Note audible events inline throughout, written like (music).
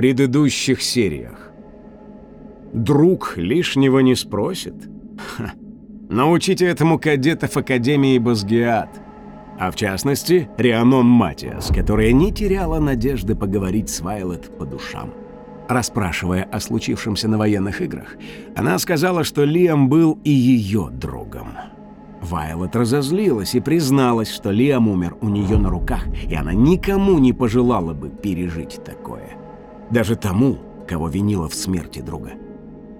предыдущих сериях Друг лишнего не спросит? Ха. Научите этому кадетов Академии Базгиат – а в частности, Рианон Матиас, которая не теряла надежды поговорить с Вайлет по душам. Расспрашивая о случившемся на военных играх, она сказала, что Лиам был и ее другом. Вайлет разозлилась и призналась, что Лиам умер у нее на руках, и она никому не пожелала бы пережить такое. Даже тому, кого винила в смерти друга.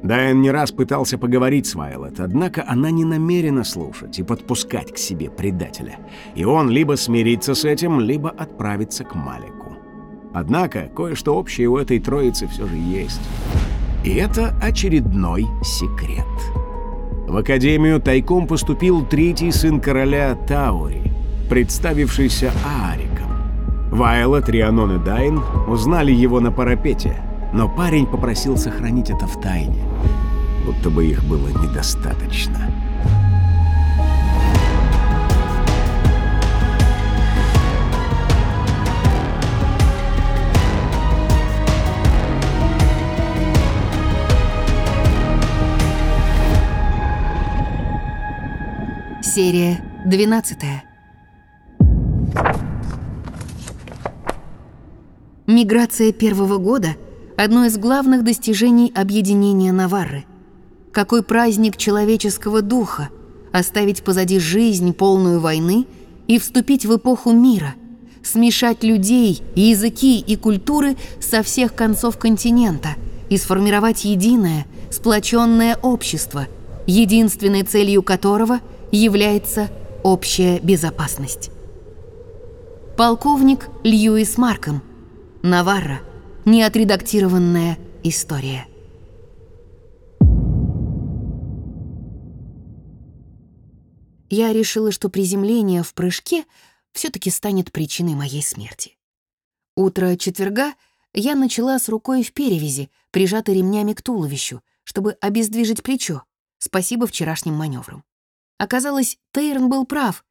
Дайан не раз пытался поговорить с Вайлет, однако она не намерена слушать и подпускать к себе предателя. И он либо смирится с этим, либо отправится к Малику. Однако кое-что общее у этой троицы все же есть. И это очередной секрет. В Академию тайком поступил третий сын короля Таури, представившийся Аариком. Вайлот, Рианон и Дайн узнали его на парапете — но парень попросил сохранить это в тайне, будто бы их было недостаточно. Серия 12 Миграция первого года — одно из главных достижений объединения Наварры. Какой праздник человеческого духа оставить позади жизнь, полную войны, и вступить в эпоху мира, смешать людей, языки и культуры со всех концов континента и сформировать единое, сплоченное общество, единственной целью которого является общая безопасность. Полковник Льюис Марком, Наварра – неотредактированная история. Я решила, что приземление в прыжке все-таки станет причиной моей смерти. Утро четверга я начала с рукой в перевязи, прижатой ремнями к туловищу, чтобы обездвижить плечо, спасибо вчерашним маневрам. Оказалось, Тейрон был прав,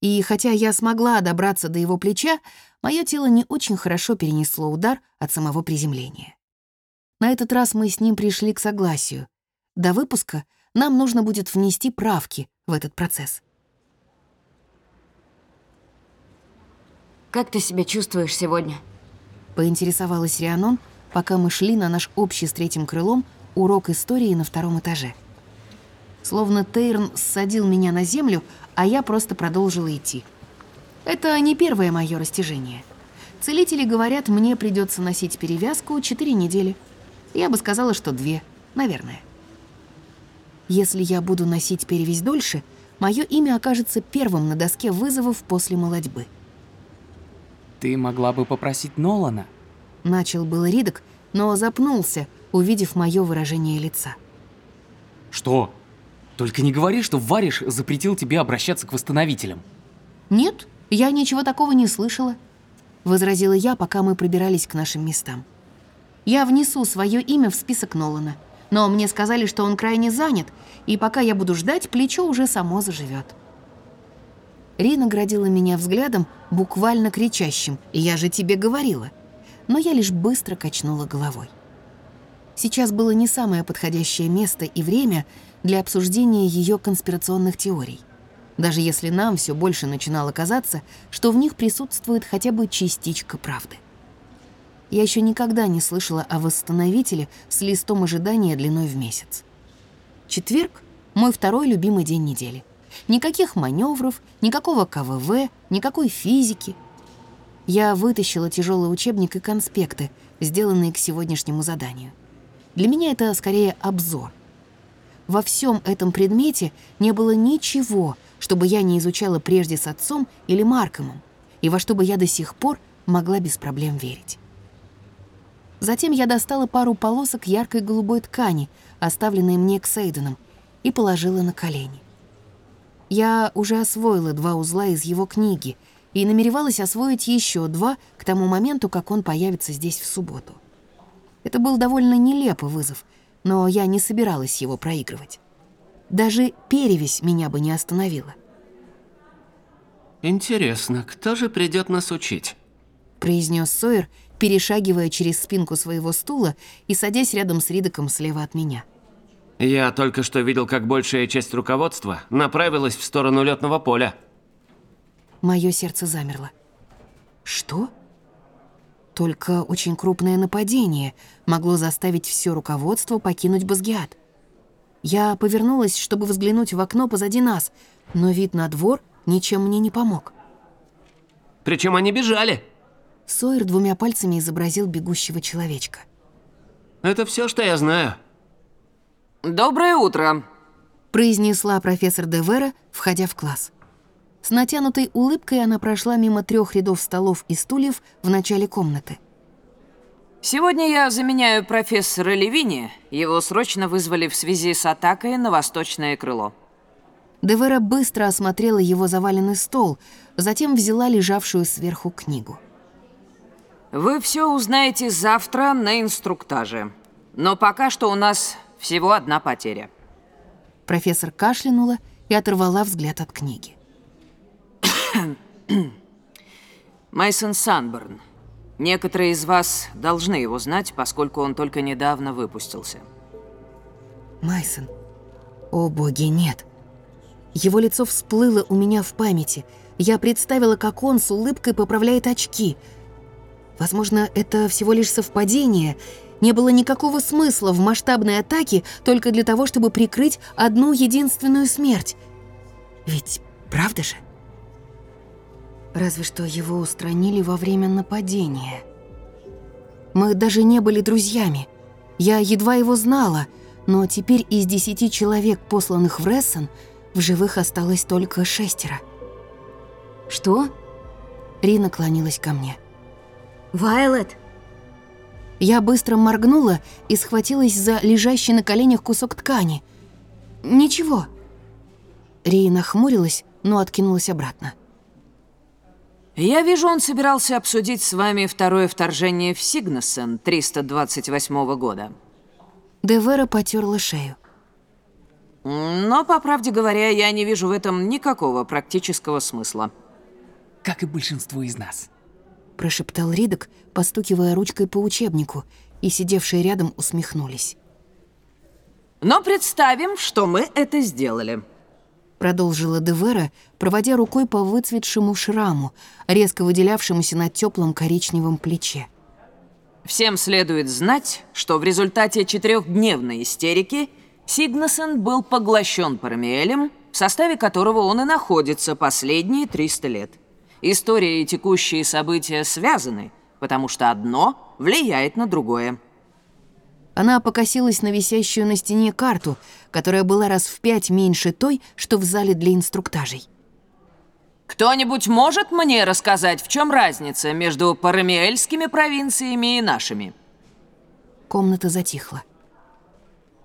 и хотя я смогла добраться до его плеча, мое тело не очень хорошо перенесло удар от самого приземления. На этот раз мы с ним пришли к согласию. До выпуска нам нужно будет внести правки в этот процесс. «Как ты себя чувствуешь сегодня?» Поинтересовалась Рианон, пока мы шли на наш общий с третьим крылом урок истории на втором этаже. Словно Тейрн ссадил меня на землю, а я просто продолжила идти. Это не первое мое растяжение. Целители говорят, мне придется носить перевязку 4 недели. Я бы сказала, что две, наверное. Если я буду носить перевязь дольше, мое имя окажется первым на доске вызовов после молодьбы. Ты могла бы попросить Нолана. Начал был Ридок, но запнулся, увидев мое выражение лица. Что? Только не говори, что Вариш запретил тебе обращаться к восстановителям. Нет, я ничего такого не слышала, возразила я, пока мы пробирались к нашим местам. Я внесу свое имя в список Нолана, но мне сказали, что он крайне занят, и пока я буду ждать, плечо уже само заживет. Рина градила меня взглядом, буквально кричащим «Я же тебе говорила!» Но я лишь быстро качнула головой. Сейчас было не самое подходящее место и время для обсуждения ее конспирационных теорий. Даже если нам все больше начинало казаться, что в них присутствует хотя бы частичка правды. Я еще никогда не слышала о восстановителе с листом ожидания длиной в месяц. Четверг — мой второй любимый день недели. Никаких маневров, никакого КВВ, никакой физики. Я вытащила тяжелый учебник и конспекты, сделанные к сегодняшнему заданию. Для меня это скорее обзор. Во всем этом предмете не было ничего, чтобы я не изучала прежде с отцом или Маркомом, и во что бы я до сих пор могла без проблем верить. Затем я достала пару полосок яркой голубой ткани, оставленной мне Ксейденом, и положила на колени. Я уже освоила два узла из его книги и намеревалась освоить еще два к тому моменту, как он появится здесь в субботу. Это был довольно нелепый вызов, но я не собиралась его проигрывать. Даже перевесь меня бы не остановила. Интересно, кто же придет нас учить? произнес Сойер, перешагивая через спинку своего стула и садясь рядом с Ридоком слева от меня. Я только что видел, как большая часть руководства направилась в сторону летного поля. Мое сердце замерло. Что? Только очень крупное нападение могло заставить все руководство покинуть Базгиат. Я повернулась, чтобы взглянуть в окно позади нас, но вид на двор ничем мне не помог. Причем они бежали. Сойер двумя пальцами изобразил бегущего человечка. Это все, что я знаю. Доброе утро. произнесла профессор Девера, входя в класс. С натянутой улыбкой она прошла мимо трех рядов столов и стульев в начале комнаты. Сегодня я заменяю профессора Левини. Его срочно вызвали в связи с атакой на восточное крыло. Девера быстро осмотрела его заваленный стол, затем взяла лежавшую сверху книгу. Вы все узнаете завтра на инструктаже. Но пока что у нас всего одна потеря. Профессор кашлянула и оторвала взгляд от книги. (coughs) Майсон Санборн. Некоторые из вас должны его знать, поскольку он только недавно выпустился. Майсон. О боги, нет. Его лицо всплыло у меня в памяти. Я представила, как он с улыбкой поправляет очки. Возможно, это всего лишь совпадение. Не было никакого смысла в масштабной атаке только для того, чтобы прикрыть одну единственную смерть. Ведь правда же? Разве что его устранили во время нападения. Мы даже не были друзьями. Я едва его знала, но теперь из десяти человек, посланных в Рессен, в живых осталось только шестеро. Что? Рина клонилась ко мне. Вайлет? Я быстро моргнула и схватилась за лежащий на коленях кусок ткани. «Ничего». Рия нахмурилась, но откинулась обратно. Я вижу, он собирался обсудить с вами второе вторжение в Сигнессен 328 года. Девера потерла шею. Но, по правде говоря, я не вижу в этом никакого практического смысла. Как и большинство из нас. Прошептал Ридок, постукивая ручкой по учебнику, и сидевшие рядом усмехнулись. Но представим, что мы это сделали. Продолжила Девера, проводя рукой по выцветшему шраму, резко выделявшемуся на теплом коричневом плече. Всем следует знать, что в результате четырехдневной истерики Сигнесен был поглощен Парамиэлем, в составе которого он и находится последние 300 лет. История и текущие события связаны, потому что одно влияет на другое. Она покосилась на висящую на стене карту, которая была раз в пять меньше той, что в зале для инструктажей. Кто-нибудь может мне рассказать, в чем разница между парамиэльскими провинциями и нашими? Комната затихла.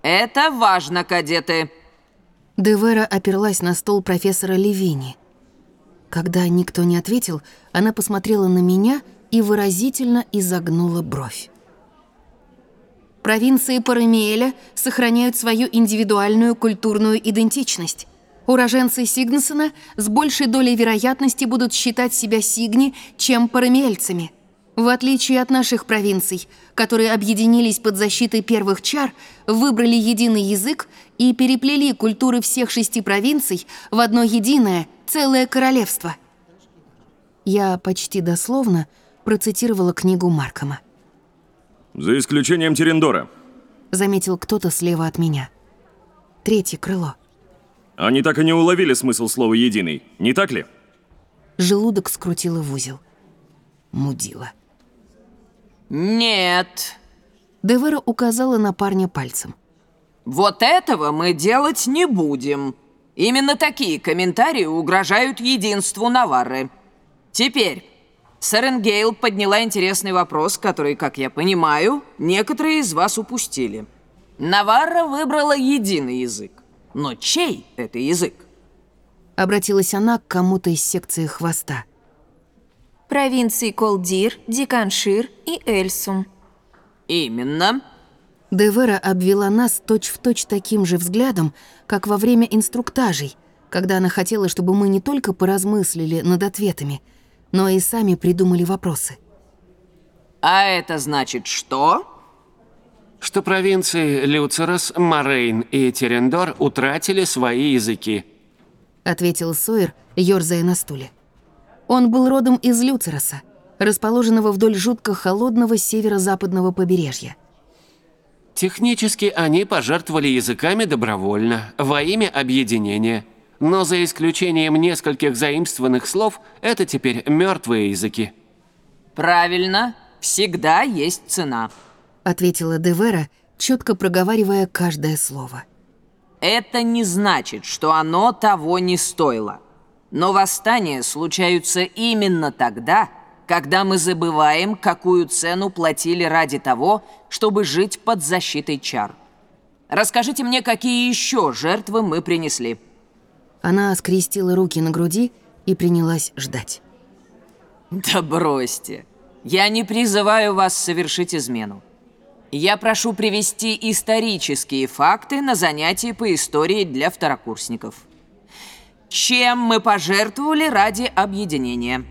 Это важно, кадеты. Девера оперлась на стол профессора Левини. Когда никто не ответил, она посмотрела на меня и выразительно изогнула бровь. Провинции Парамиэля сохраняют свою индивидуальную культурную идентичность. Уроженцы Сигнсона с большей долей вероятности будут считать себя сигни, чем парамиэльцами. В отличие от наших провинций, которые объединились под защитой первых чар, выбрали единый язык и переплели культуры всех шести провинций в одно единое, целое королевство. Я почти дословно процитировала книгу Маркома. За исключением Терендора. Заметил кто-то слева от меня. Третье крыло. Они так и не уловили смысл слова «единый», не так ли? Желудок скрутило в узел. Мудила. Нет. Девера указала на парня пальцем. Вот этого мы делать не будем. Именно такие комментарии угрожают единству Наварры. Теперь, Саренгейл подняла интересный вопрос, который, как я понимаю, некоторые из вас упустили. Наварра выбрала единый язык. Но чей это язык? Обратилась она к кому-то из секции хвоста. Провинции Колдир, Диканшир и Эльсум. Именно. Девера обвела нас точь-в-точь таким же взглядом, как во время инструктажей, когда она хотела, чтобы мы не только поразмыслили над ответами, но и сами придумали вопросы. А это значит что? Что провинции Люцерос, Морейн и Терендор утратили свои языки. Ответил Сойер, ёрзая на стуле. Он был родом из Люцероса, расположенного вдоль жутко холодного северо-западного побережья. Технически они пожертвовали языками добровольно, во имя объединения. Но за исключением нескольких заимствованных слов, это теперь мертвые языки. Правильно. Всегда есть цена. Ответила Девера, четко проговаривая каждое слово. Это не значит, что оно того не стоило. Но восстания случаются именно тогда, когда мы забываем, какую цену платили ради того, чтобы жить под защитой чар. Расскажите мне, какие еще жертвы мы принесли. Она скрестила руки на груди и принялась ждать. Да бросьте. Я не призываю вас совершить измену. Я прошу привести исторические факты на занятии по истории для второкурсников. Чем мы пожертвовали ради объединения?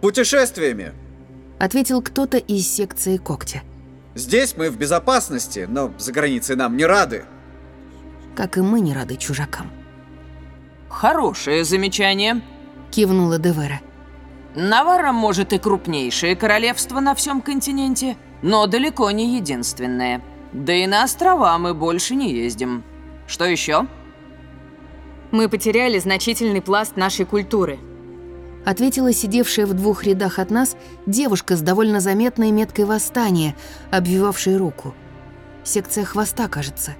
Путешествиями. Ответил кто-то из секции когтя. Здесь мы в безопасности, но за границей нам не рады. Как и мы не рады чужакам. Хорошее замечание. Кивнула Девера. Наварра может и крупнейшее королевство на всем континенте, но далеко не единственное. Да и на острова мы больше не ездим. Что еще? Мы потеряли значительный пласт нашей культуры. Ответила сидевшая в двух рядах от нас девушка с довольно заметной меткой восстания, обвивавшей руку. Секция хвоста, кажется.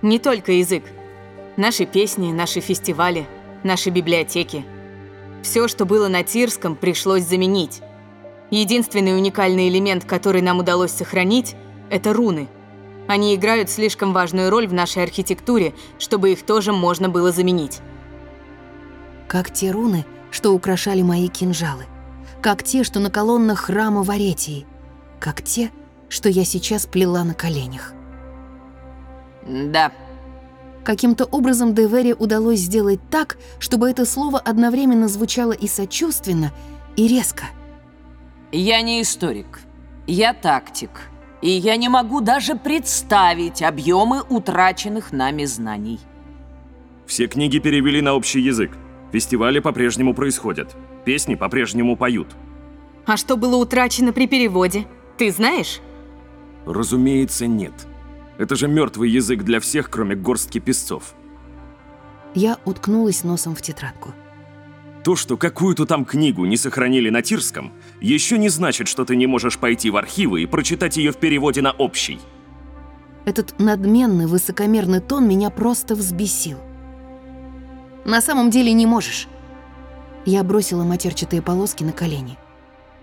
Не только язык. Наши песни, наши фестивали, наши библиотеки. Все, что было на Тирском, пришлось заменить. Единственный уникальный элемент, который нам удалось сохранить, это руны. Они играют слишком важную роль в нашей архитектуре, чтобы их тоже можно было заменить. Как те руны, что украшали мои кинжалы. Как те, что на колоннах храма в Аретии. Как те, что я сейчас плела на коленях. Да. Каким-то образом Девере удалось сделать так, чтобы это слово одновременно звучало и сочувственно, и резко. Я не историк. Я тактик. И я не могу даже представить объемы утраченных нами знаний. Все книги перевели на общий язык. Фестивали по-прежнему происходят. Песни по-прежнему поют. А что было утрачено при переводе? Ты знаешь? Разумеется, нет. Это же мертвый язык для всех, кроме горстки песцов. Я уткнулась носом в тетрадку. То, что какую-то там книгу не сохранили на Тирском, еще не значит, что ты не можешь пойти в архивы и прочитать ее в переводе на общий. Этот надменный, высокомерный тон меня просто взбесил. На самом деле не можешь. Я бросила матерчатые полоски на колени.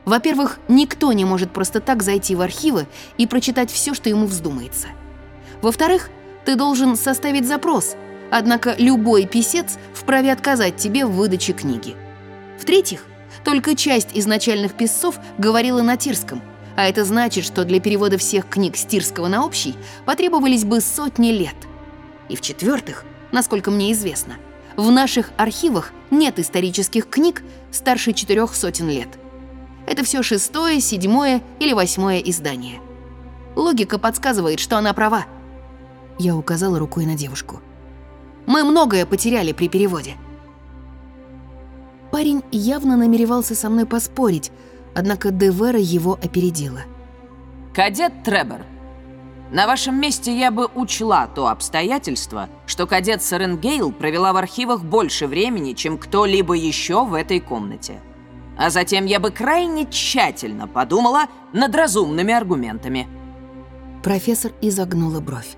Во-первых, никто не может просто так зайти в архивы и прочитать все, что ему вздумается. Во-вторых, ты должен составить запрос, однако любой писец вправе отказать тебе в выдаче книги. В-третьих, только часть изначальных писцов говорила на тирском, а это значит, что для перевода всех книг с тирского на общий потребовались бы сотни лет. И в-четвертых, насколько мне известно, в наших архивах нет исторических книг старше четырех сотен лет. Это все шестое, седьмое или восьмое издание. Логика подсказывает, что она права. Я указала рукой на девушку. Мы многое потеряли при переводе. Парень явно намеревался со мной поспорить, однако Девера его опередила. Кадет Требер, на вашем месте я бы учла то обстоятельство, что кадет Саренгейл провела в архивах больше времени, чем кто-либо еще в этой комнате. А затем я бы крайне тщательно подумала над разумными аргументами. Профессор изогнула бровь.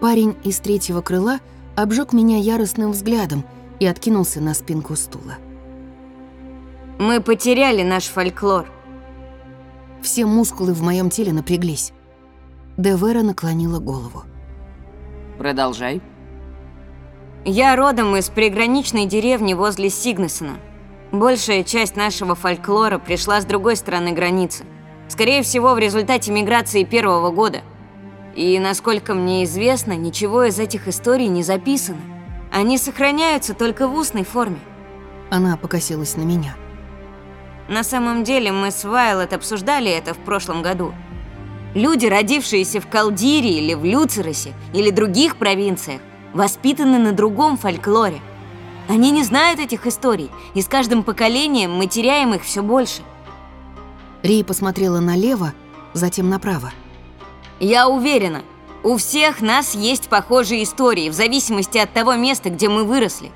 Парень из третьего крыла обжег меня яростным взглядом и откинулся на спинку стула. Мы потеряли наш фольклор. Все мускулы в моем теле напряглись. Девера наклонила голову. Продолжай. Я родом из приграничной деревни возле Сигнесона. Большая часть нашего фольклора пришла с другой стороны границы. Скорее всего, в результате миграции первого года. И, насколько мне известно, ничего из этих историй не записано. Они сохраняются только в устной форме. Она покосилась на меня. На самом деле мы с Вайлот обсуждали это в прошлом году. Люди, родившиеся в Калдире или в Люцеросе или других провинциях, воспитаны на другом фольклоре. Они не знают этих историй, и с каждым поколением мы теряем их все больше. Ри посмотрела налево, затем направо. Я уверена, у всех нас есть похожие истории, в зависимости от того места, где мы выросли.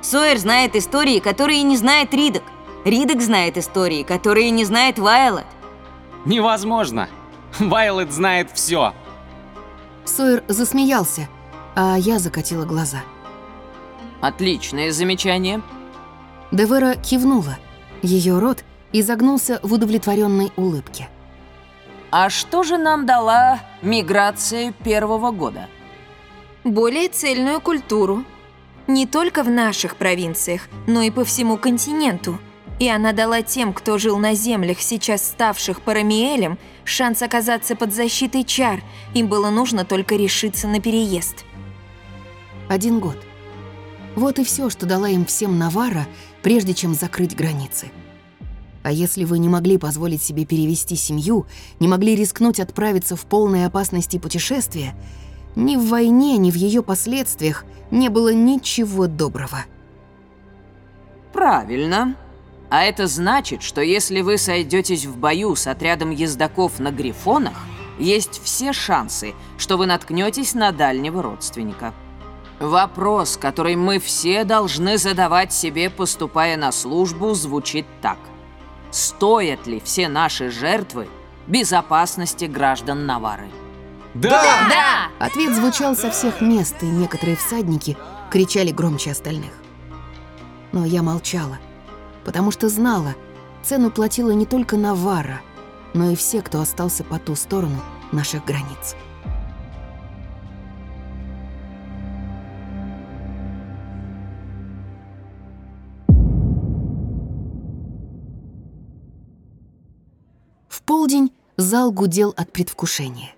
Сойер знает истории, которые не знает Ридок. Ридок знает истории, которые не знает Вайлот. Невозможно. Вайлет знает все. Сойер засмеялся, а я закатила глаза. Отличное замечание. Девера кивнула. Ее рот изогнулся в удовлетворенной улыбке. А что же нам дала миграция первого года? Более цельную культуру. Не только в наших провинциях, но и по всему континенту. И она дала тем, кто жил на землях, сейчас ставших Парамиэлем, шанс оказаться под защитой чар. Им было нужно только решиться на переезд. Один год. Вот и все, что дала им всем Навара, прежде чем закрыть границы. А если вы не могли позволить себе перевести семью, не могли рискнуть отправиться в полной опасности путешествия, ни в войне, ни в ее последствиях не было ничего доброго. Правильно. А это значит, что если вы сойдетесь в бою с отрядом ездаков на грифонах, есть все шансы, что вы наткнетесь на дальнего родственника. Вопрос, который мы все должны задавать себе, поступая на службу, звучит так. Стоят ли все наши жертвы безопасности граждан Навары? Да! Ответ звучал со всех мест, и некоторые всадники кричали громче остальных. Но я молчала, потому что знала, цену платила не только Навара, но и все, кто остался по ту сторону наших границ. Полдень зал гудел от предвкушения.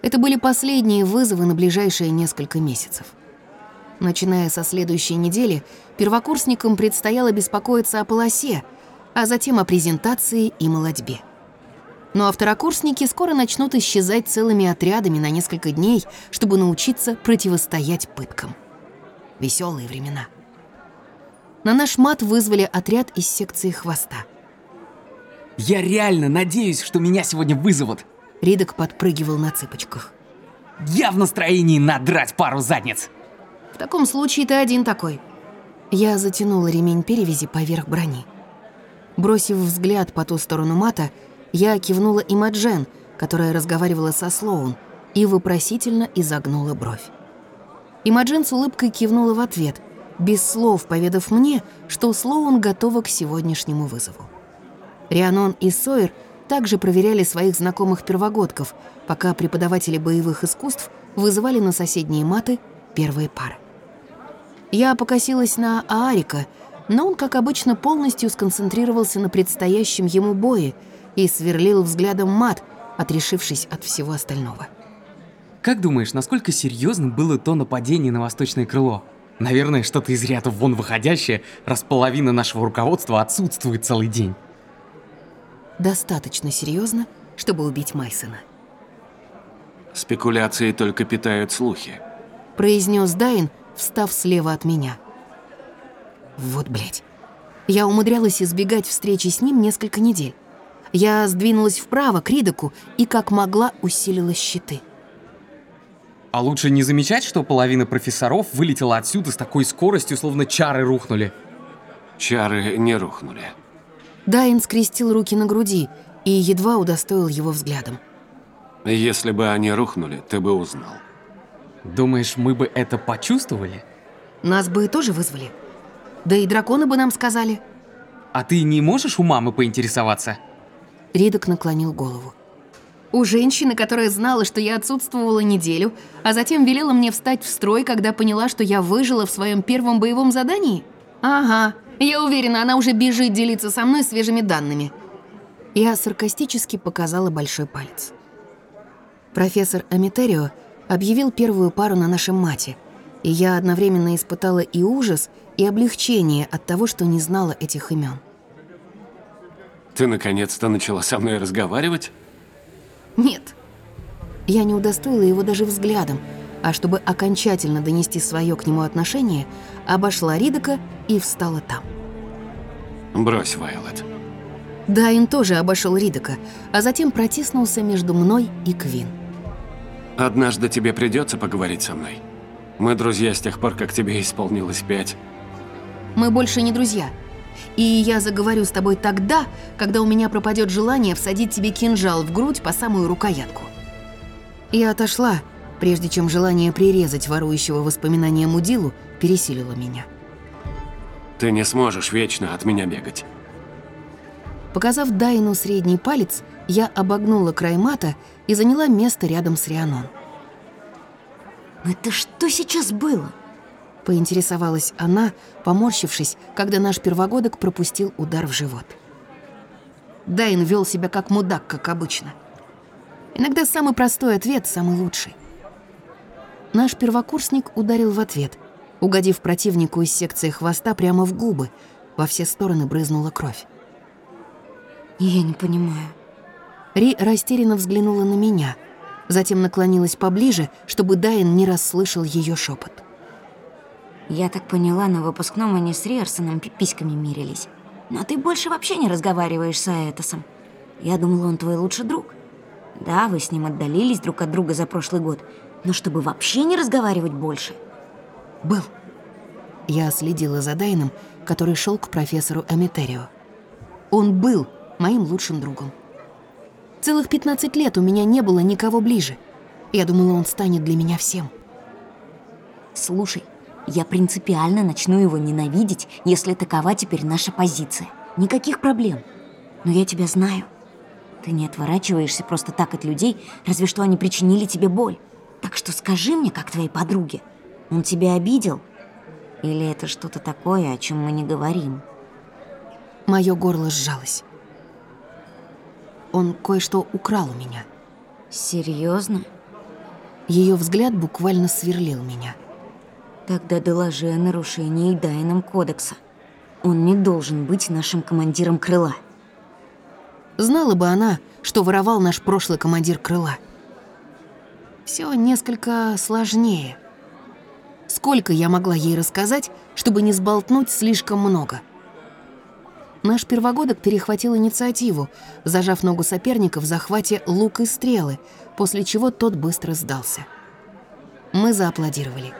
Это были последние вызовы на ближайшие несколько месяцев. Начиная со следующей недели, первокурсникам предстояло беспокоиться о полосе, а затем о презентации и молодьбе. Ну а второкурсники скоро начнут исчезать целыми отрядами на несколько дней, чтобы научиться противостоять пыткам. Веселые времена. На наш мат вызвали отряд из секции хвоста. Я реально надеюсь, что меня сегодня вызовут. Ридок подпрыгивал на цыпочках. Я в настроении надрать пару задниц. В таком случае ты один такой. Я затянула ремень перевязи поверх брони. Бросив взгляд по ту сторону мата, я кивнула Имаджен, которая разговаривала со Слоун, и вопросительно изогнула бровь. Имаджен с улыбкой кивнула в ответ, без слов поведав мне, что Слоун готова к сегодняшнему вызову. Рианон и Сойер также проверяли своих знакомых первогодков, пока преподаватели боевых искусств вызывали на соседние маты первые пары. Я покосилась на Аарика, но он, как обычно, полностью сконцентрировался на предстоящем ему бое и сверлил взглядом мат, отрешившись от всего остального. Как думаешь, насколько серьезным было то нападение на восточное крыло? Наверное, что-то из ряда вон выходящее, раз половина нашего руководства отсутствует целый день. Достаточно серьезно, чтобы убить Майсона. Спекуляции только питают слухи. Произнес Дайн, встав слева от меня. Вот, блядь. Я умудрялась избегать встречи с ним несколько недель. Я сдвинулась вправо к Ридоку и как могла усилила щиты. А лучше не замечать, что половина профессоров вылетела отсюда с такой скоростью, словно чары рухнули. Чары не рухнули. Дайн скрестил руки на груди и едва удостоил его взглядом. Если бы они рухнули, ты бы узнал. Думаешь, мы бы это почувствовали? Нас бы тоже вызвали. Да и драконы бы нам сказали. А ты не можешь у мамы поинтересоваться? Ридок наклонил голову. У женщины, которая знала, что я отсутствовала неделю, а затем велела мне встать в строй, когда поняла, что я выжила в своем первом боевом задании? Ага, я уверена, она уже бежит делиться со мной свежими данными. Я саркастически показала большой палец. Профессор Амитерио объявил первую пару на нашем мате, и я одновременно испытала и ужас, и облегчение от того, что не знала этих имен. Ты наконец-то начала со мной разговаривать? Нет. Я не удостоила его даже взглядом, а чтобы окончательно донести свое к нему отношение, обошла Ридока и встала там. Брось, Вайлот. Дайн тоже обошел Ридока, а затем протиснулся между мной и Квин. Однажды тебе придется поговорить со мной. Мы друзья с тех пор, как тебе исполнилось пять. Мы больше не друзья. И я заговорю с тобой тогда, когда у меня пропадет желание всадить тебе кинжал в грудь по самую рукоятку. Я отошла, прежде чем желание прирезать ворующего воспоминания мудилу пересилило меня. Ты не сможешь вечно от меня бегать. Показав Дайну средний палец, я обогнула край мата и заняла место рядом с Рианон. Это что сейчас было? Поинтересовалась она, поморщившись, когда наш первогодок пропустил удар в живот. Дайн вел себя как мудак, как обычно. Иногда самый простой ответ – самый лучший. Наш первокурсник ударил в ответ, угодив противнику из секции хвоста прямо в губы. Во все стороны брызнула кровь. Я не понимаю. Ри растерянно взглянула на меня, затем наклонилась поближе, чтобы Дайн не расслышал ее шепот. Я так поняла, на выпускном они с Риарсоном письками мирились. Но ты больше вообще не разговариваешь с Аэтосом. Я думала, он твой лучший друг. Да, вы с ним отдалились друг от друга за прошлый год, но чтобы вообще не разговаривать больше. Был. Я следила за Дайном, который шел к профессору Эмитерио. Он был моим лучшим другом. Целых 15 лет у меня не было никого ближе. Я думала, он станет для меня всем. Слушай, я принципиально начну его ненавидеть, если такова теперь наша позиция. Никаких проблем. Но я тебя знаю. Ты не отворачиваешься просто так от людей, разве что они причинили тебе боль. Так что скажи мне, как твоей подруге, он тебя обидел? Или это что-то такое, о чем мы не говорим? Мое горло сжалось. Он кое-что украл у меня. Серьезно? Ее взгляд буквально сверлил меня. Тогда доложи о нарушении Дайном кодекса. Он не должен быть нашим командиром крыла. Знала бы она, что воровал наш прошлый командир крыла. Все несколько сложнее. Сколько я могла ей рассказать, чтобы не сболтнуть слишком много? Наш первогодок перехватил инициативу, зажав ногу соперника в захвате лук и стрелы, после чего тот быстро сдался. Мы зааплодировали.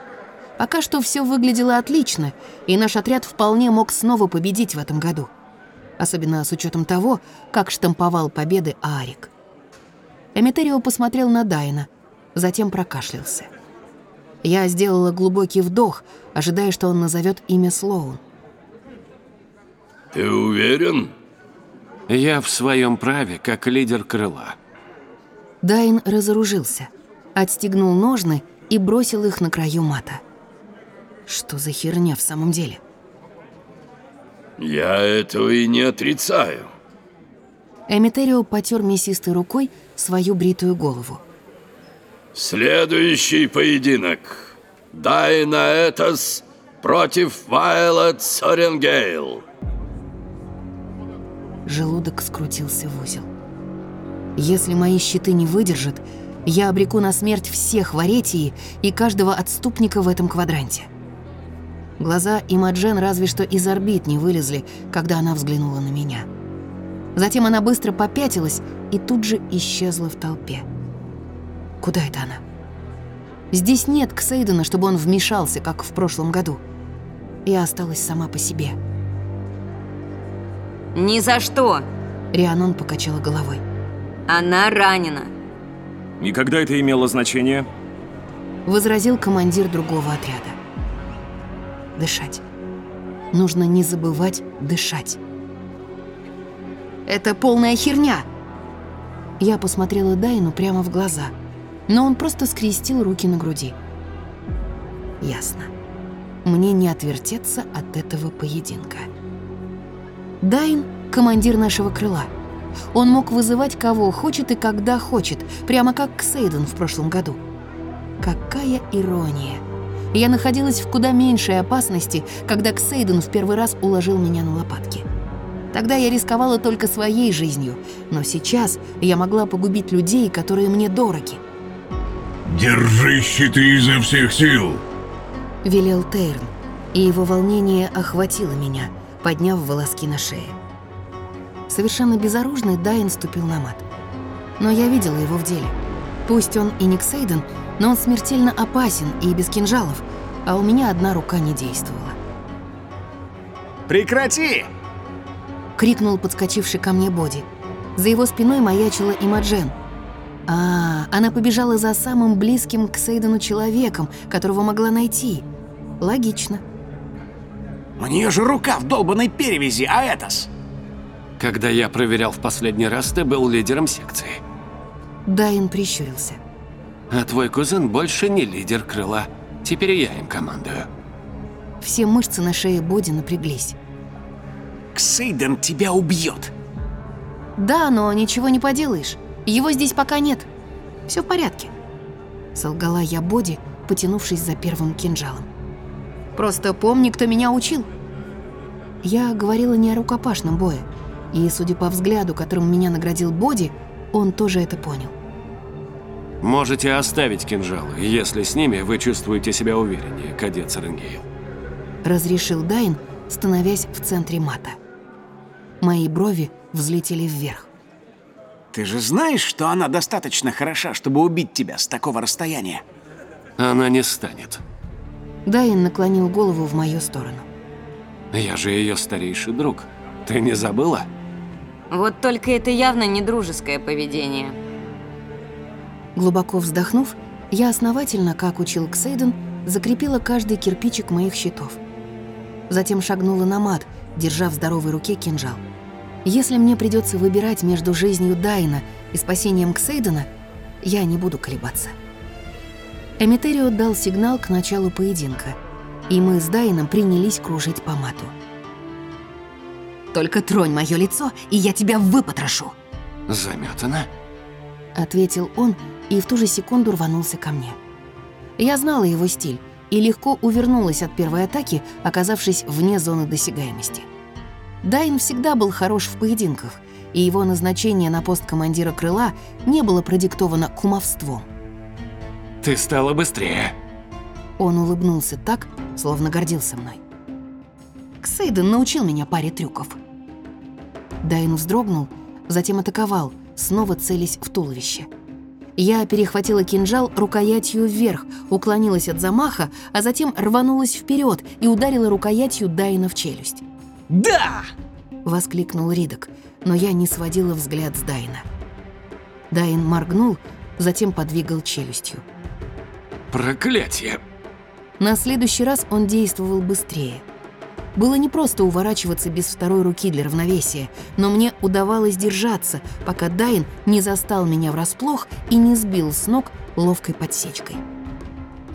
Пока что все выглядело отлично, и наш отряд вполне мог снова победить в этом году. Особенно с учетом того, как штамповал победы Арик. Эмитерио посмотрел на Дайна, затем прокашлялся. Я сделала глубокий вдох, ожидая, что он назовет имя Слоун. Ты уверен? Я в своем праве, как лидер крыла. Дайн разоружился, отстегнул ножны и бросил их на краю мата. Что за херня в самом деле? Я этого и не отрицаю. Эмитерио потер мясистой рукой свою бритую голову. Следующий поединок. Дайна Этос против Вайлот Соренгейл. Желудок скрутился в узел. Если мои щиты не выдержат, я обреку на смерть всех в Аретии и каждого отступника в этом квадранте. Глаза Имаджен разве что из орбит не вылезли, когда она взглянула на меня. Затем она быстро попятилась и тут же исчезла в толпе. Куда это она? Здесь нет Ксейдена, чтобы он вмешался, как в прошлом году. Я осталась сама по себе. Ни за что. Рианон покачала головой. Она ранена. И когда это имело значение? Возразил командир другого отряда. Дышать. Нужно не забывать дышать. Это полная херня!» Я посмотрела Дайну прямо в глаза, но он просто скрестил руки на груди. Ясно. Мне не отвертеться от этого поединка. Дайн — командир нашего крыла. Он мог вызывать кого хочет и когда хочет, прямо как Ксейден в прошлом году. Какая ирония. Я находилась в куда меньшей опасности, когда Ксейден в первый раз уложил меня на лопатки. Тогда я рисковала только своей жизнью, но сейчас я могла погубить людей, которые мне дороги. «Держи щиты изо всех сил!» — велел Тейрн, и его волнение охватило меня, подняв волоски на шее. Совершенно безоружный Дайн ступил на мат. Но я видела его в деле. Пусть он и не Ксейден, но он смертельно опасен и без кинжалов, а у меня одна рука не действовала. «Прекрати!» — крикнул подскочивший ко мне Боди. За его спиной маячила Имаджен. А, она побежала за самым близким к Сейдену человеком, которого могла найти. Логично. У нее же рука в долбанной перевязи, а Этос? Когда я проверял в последний раз, ты был лидером секции. Дайн прищурился. А твой кузен больше не лидер крыла. Теперь я им командую. Все мышцы на шее Боди напряглись. Ксейден тебя убьет. Да, но ничего не поделаешь. Его здесь пока нет. Все в порядке. Солгала я Боди, потянувшись за первым кинжалом. Просто помни, кто меня учил. Я говорила не о рукопашном бое. И, судя по взгляду, которым меня наградил Боди, он тоже это понял. Можете оставить кинжалы, если с ними вы чувствуете себя увереннее, кадет Саренгейл. Разрешил Дайн, становясь в центре мата. Мои брови взлетели вверх. Ты же знаешь, что она достаточно хороша, чтобы убить тебя с такого расстояния? Она не станет. Дайн наклонил голову в мою сторону. Я же ее старейший друг. Ты не забыла? Вот только это явно не дружеское поведение. Глубоко вздохнув, я основательно, как учил Ксейден, закрепила каждый кирпичик моих щитов. Затем шагнула на мат, держа в здоровой руке кинжал. Если мне придется выбирать между жизнью Дайна и спасением Ксейдена, я не буду колебаться. Эмитерио дал сигнал к началу поединка, и мы с Дайном принялись кружить по мату. «Только тронь мое лицо, и я тебя выпотрошу!» Заметана? Ответил он и в ту же секунду рванулся ко мне. Я знала его стиль и легко увернулась от первой атаки, оказавшись вне зоны досягаемости. Дайн всегда был хорош в поединках, и его назначение на пост командира крыла не было продиктовано кумовством. Ты стала быстрее. Он улыбнулся так, словно гордился мной. Ксейден научил меня паре трюков. Дайн вздрогнул, затем атаковал, снова целясь в туловище. Я перехватила кинжал рукоятью вверх, уклонилась от замаха, а затем рванулась вперед и ударила рукоятью Дайна в челюсть. «Да!» — воскликнул Ридок, но я не сводила взгляд с Дайна. Дайн моргнул, затем подвигал челюстью. Проклятие! На следующий раз он действовал быстрее. Было непросто уворачиваться без второй руки для равновесия, но мне удавалось держаться, пока Дайн не застал меня врасплох и не сбил с ног ловкой подсечкой.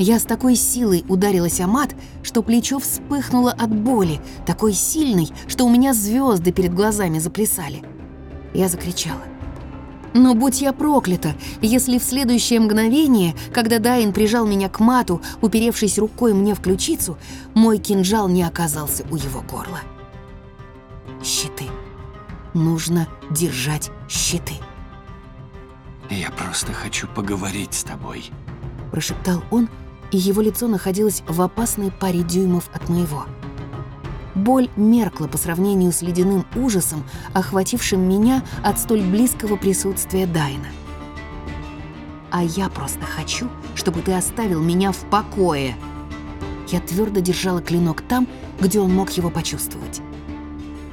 Я с такой силой ударилась о мат, что плечо вспыхнуло от боли, такой сильной, что у меня звезды перед глазами заплясали. Я закричала. Но будь я проклята, если в следующее мгновение, когда Дайн прижал меня к мату, уперевшись рукой мне в ключицу, мой кинжал не оказался у его горла. Щиты. Нужно держать щиты. Я просто хочу поговорить с тобой. Прошептал он, и его лицо находилось в опасной паре дюймов от моего. Боль меркла по сравнению с ледяным ужасом, охватившим меня от столь близкого присутствия Дайна. «А я просто хочу, чтобы ты оставил меня в покое!» Я твердо держала клинок там, где он мог его почувствовать.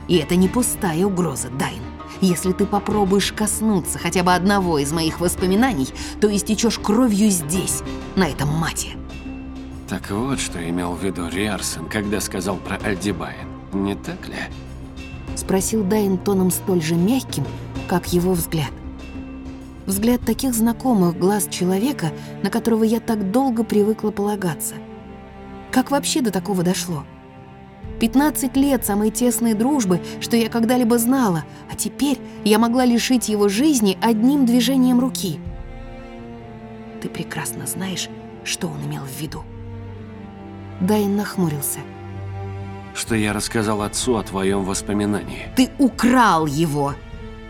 «И это не пустая угроза, Дайн. Если ты попробуешь коснуться хотя бы одного из моих воспоминаний, то истечешь кровью здесь, на этом мате». Так вот, что имел в виду Риарсон, когда сказал про Альдибаен, не так ли? Спросил Дайн тоном столь же мягким, как его взгляд. Взгляд таких знакомых глаз человека, на которого я так долго привыкла полагаться. Как вообще до такого дошло? 15 лет самой тесной дружбы, что я когда-либо знала, а теперь я могла лишить его жизни одним движением руки. Ты прекрасно знаешь, что он имел в виду. Дайн нахмурился. Что я рассказал отцу о твоем воспоминании. Ты украл его!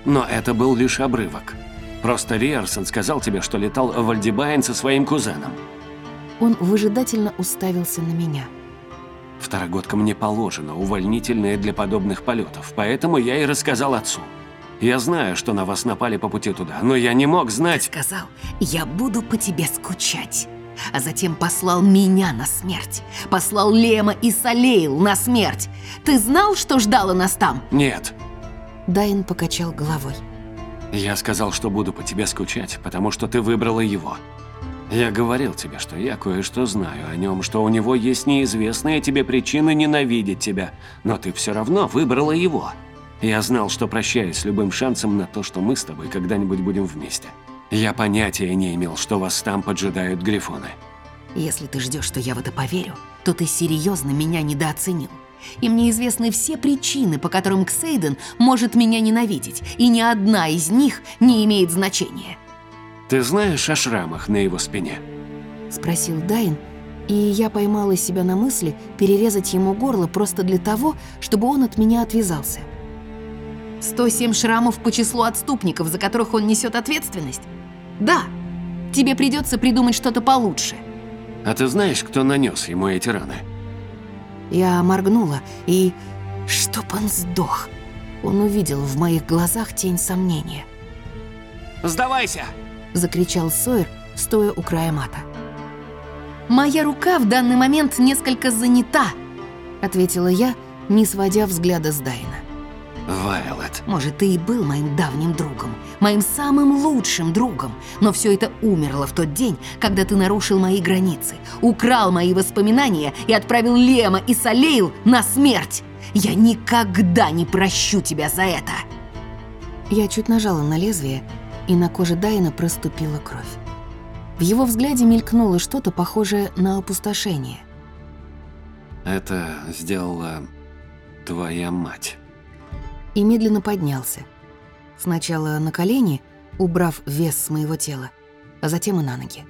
Но это был лишь обрывок. Просто Риарсон сказал тебе, что летал в Альдибайн со своим кузеном. Он выжидательно уставился на меня. Второгодкам не положено увольнительное для подобных полетов, поэтому я и рассказал отцу. Я знаю, что на вас напали по пути туда, но я не мог знать... Ты сказал, я буду по тебе скучать. А затем послал меня на смерть. Послал Лема и Салейл на смерть. Ты знал, что ждало нас там? Нет. Дайн покачал головой. Я сказал, что буду по тебе скучать, потому что ты выбрала его. Я говорил тебе, что я кое-что знаю о нем, что у него есть неизвестные тебе причины ненавидеть тебя, но ты все равно выбрала его. Я знал, что прощаюсь с любым шансом на то, что мы с тобой когда-нибудь будем вместе. Я понятия не имел, что вас там поджидают грифоны. Если ты ждешь, что я в это поверю, то ты серьезно меня недооценил. И мне известны все причины, по которым Ксейден может меня ненавидеть, и ни одна из них не имеет значения. Ты знаешь о шрамах на его спине? Спросил Дайн, и я поймала себя на мысли перерезать ему горло просто для того, чтобы он от меня отвязался. 107 шрамов по числу отступников, за которых он несет ответственность? Да, тебе придется придумать что-то получше. А ты знаешь, кто нанес ему эти раны? Я моргнула, и... Чтоб он сдох. Он увидел в моих глазах тень сомнения. «Сдавайся!» – закричал Сойер, стоя у края мата. «Моя рука в данный момент несколько занята», – ответила я, не сводя взгляда с Дайна. Вайлот. Может, ты и был моим давним другом, моим самым лучшим другом, но все это умерло в тот день, когда ты нарушил мои границы, украл мои воспоминания и отправил Лема и Салейл на смерть. Я никогда не прощу тебя за это. Я чуть нажала на лезвие, и на коже Дайна проступила кровь. В его взгляде мелькнуло что-то похожее на опустошение. Это сделала твоя мать и медленно поднялся. Сначала на колени, убрав вес с моего тела, а затем и на ноги.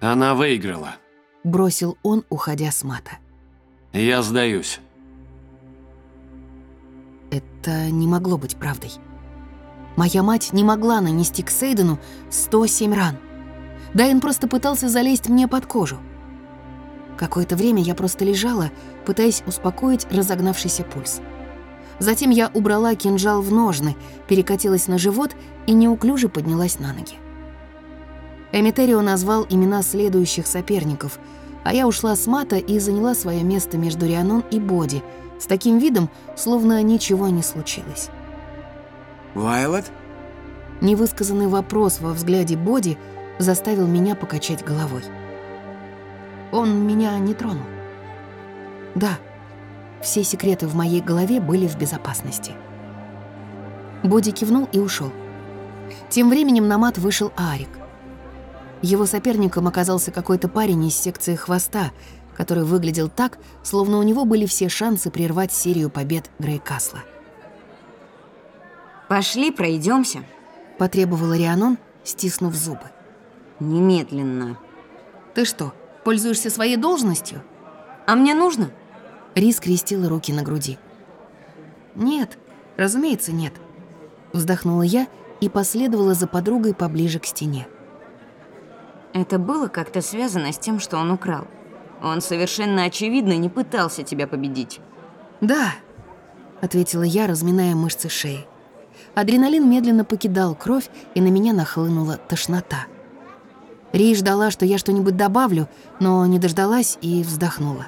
«Она выиграла», — бросил он, уходя с мата. «Я сдаюсь». Это не могло быть правдой. Моя мать не могла нанести к Сейдену 107 ран. Дайн просто пытался залезть мне под кожу. Какое-то время я просто лежала, пытаясь успокоить разогнавшийся пульс. Затем я убрала кинжал в ножны, перекатилась на живот и неуклюже поднялась на ноги. Эмитерио назвал имена следующих соперников, а я ушла с мата и заняла свое место между Рианон и Боди, с таким видом, словно ничего не случилось. «Вайлот?» Невысказанный вопрос во взгляде Боди заставил меня покачать головой. Он меня не тронул. Да, все секреты в моей голове были в безопасности. Боди кивнул и ушел. Тем временем на мат вышел Арик. Его соперником оказался какой-то парень из секции хвоста, который выглядел так, словно у него были все шансы прервать серию побед Грейкасла. «Пошли, пройдемся, потребовала Рианон, стиснув зубы. «Немедленно». «Ты что, пользуешься своей должностью?» «А мне нужно?» Ри скрестила руки на груди. «Нет, разумеется, нет», — вздохнула я и последовала за подругой поближе к стене. Это было как-то связано с тем, что он украл. Он совершенно очевидно не пытался тебя победить. «Да», — ответила я, разминая мышцы шеи. Адреналин медленно покидал кровь, и на меня нахлынула тошнота. Ри ждала, что я что-нибудь добавлю, но не дождалась и вздохнула.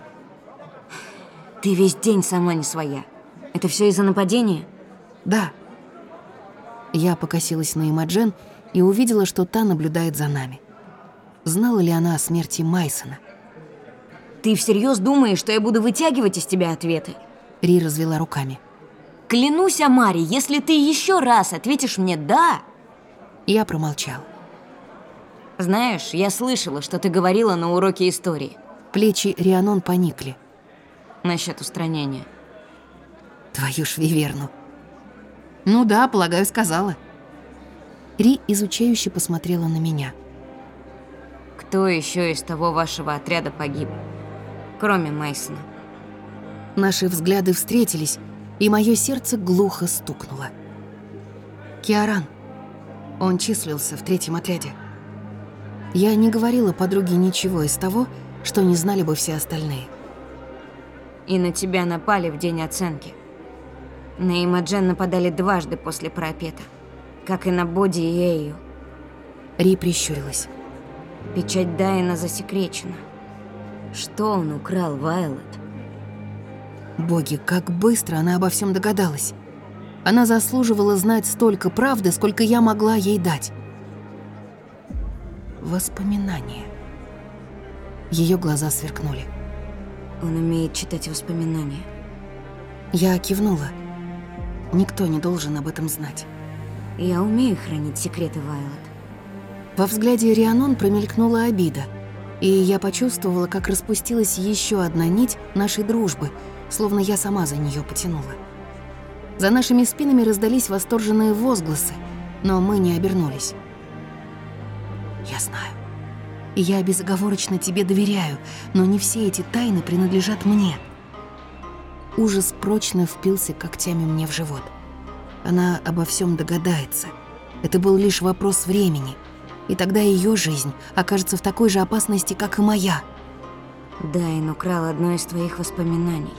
Ты весь день сама не своя. Это все из-за нападения? Да. Я покосилась на Имаджен и увидела, что та наблюдает за нами. Знала ли она о смерти Майсона? Ты всерьез думаешь, что я буду вытягивать из тебя ответы? Ри развела руками. Клянусь, Амари, если ты еще раз ответишь мне «да», Я промолчал. знаешь, я слышала, что ты говорила на уроке истории Плечи Рианон поникли. Насчет устранения. Твою ж виверну. Ну да, полагаю, сказала. Ри изучающе посмотрела на меня. Кто еще из того вашего отряда погиб? Кроме Мейсона. Наши взгляды встретились, и мое сердце глухо стукнуло. Киаран. Он числился в третьем отряде. Я не говорила подруге ничего из того, что не знали бы все остальные. И на тебя напали в день оценки. На Имаджен нападали дважды после пропета, как и на Боди и Эйю. Ри прищурилась. Печать Дайна засекречена. Что он украл, Вайлот? Боги, как быстро она обо всем догадалась. Она заслуживала знать столько правды, сколько я могла ей дать. Воспоминания. Ее глаза сверкнули. Он умеет читать воспоминания. Я кивнула. Никто не должен об этом знать. Я умею хранить секреты, Вайлот. Во взгляде Рианон промелькнула обида, и я почувствовала, как распустилась еще одна нить нашей дружбы, словно я сама за нее потянула. За нашими спинами раздались восторженные возгласы, но мы не обернулись. Я знаю. И я безоговорочно тебе доверяю, но не все эти тайны принадлежат мне. Ужас прочно впился когтями мне в живот. Она обо всем догадается. Это был лишь вопрос времени. И тогда ее жизнь окажется в такой же опасности, как и моя. Дайн украл одно из твоих воспоминаний.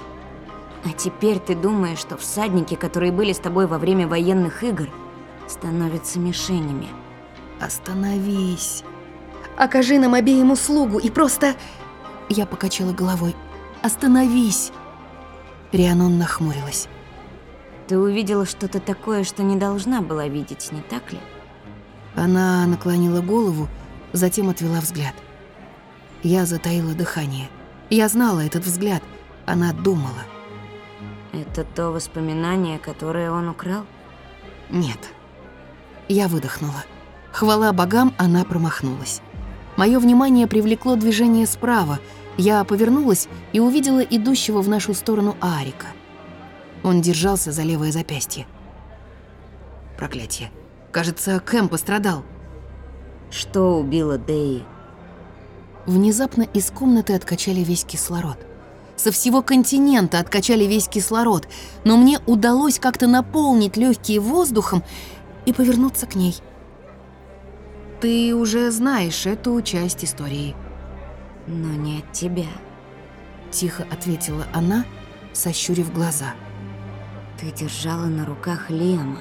А теперь ты думаешь, что всадники, которые были с тобой во время военных игр, становятся мишенями. Остановись. Окажи нам обеим услугу и просто... Я покачала головой. Остановись. Рианон нахмурилась. Ты увидела что-то такое, что не должна была видеть, не так ли? Она наклонила голову, затем отвела взгляд. Я затаила дыхание. Я знала этот взгляд. Она думала. Это то воспоминание, которое он украл? Нет. Я выдохнула. Хвала богам, она промахнулась. Мое внимание привлекло движение справа. Я повернулась и увидела идущего в нашу сторону Арика. Он держался за левое запястье. Проклятие. Кажется, Кэм пострадал. Что убило Дэи? Внезапно из комнаты откачали весь кислород. Со всего континента откачали весь кислород, но мне удалось как-то наполнить легкие воздухом и повернуться к ней. Ты уже знаешь эту часть истории. Но не от тебя. Тихо ответила она, сощурив глаза. Ты держала на руках Лема,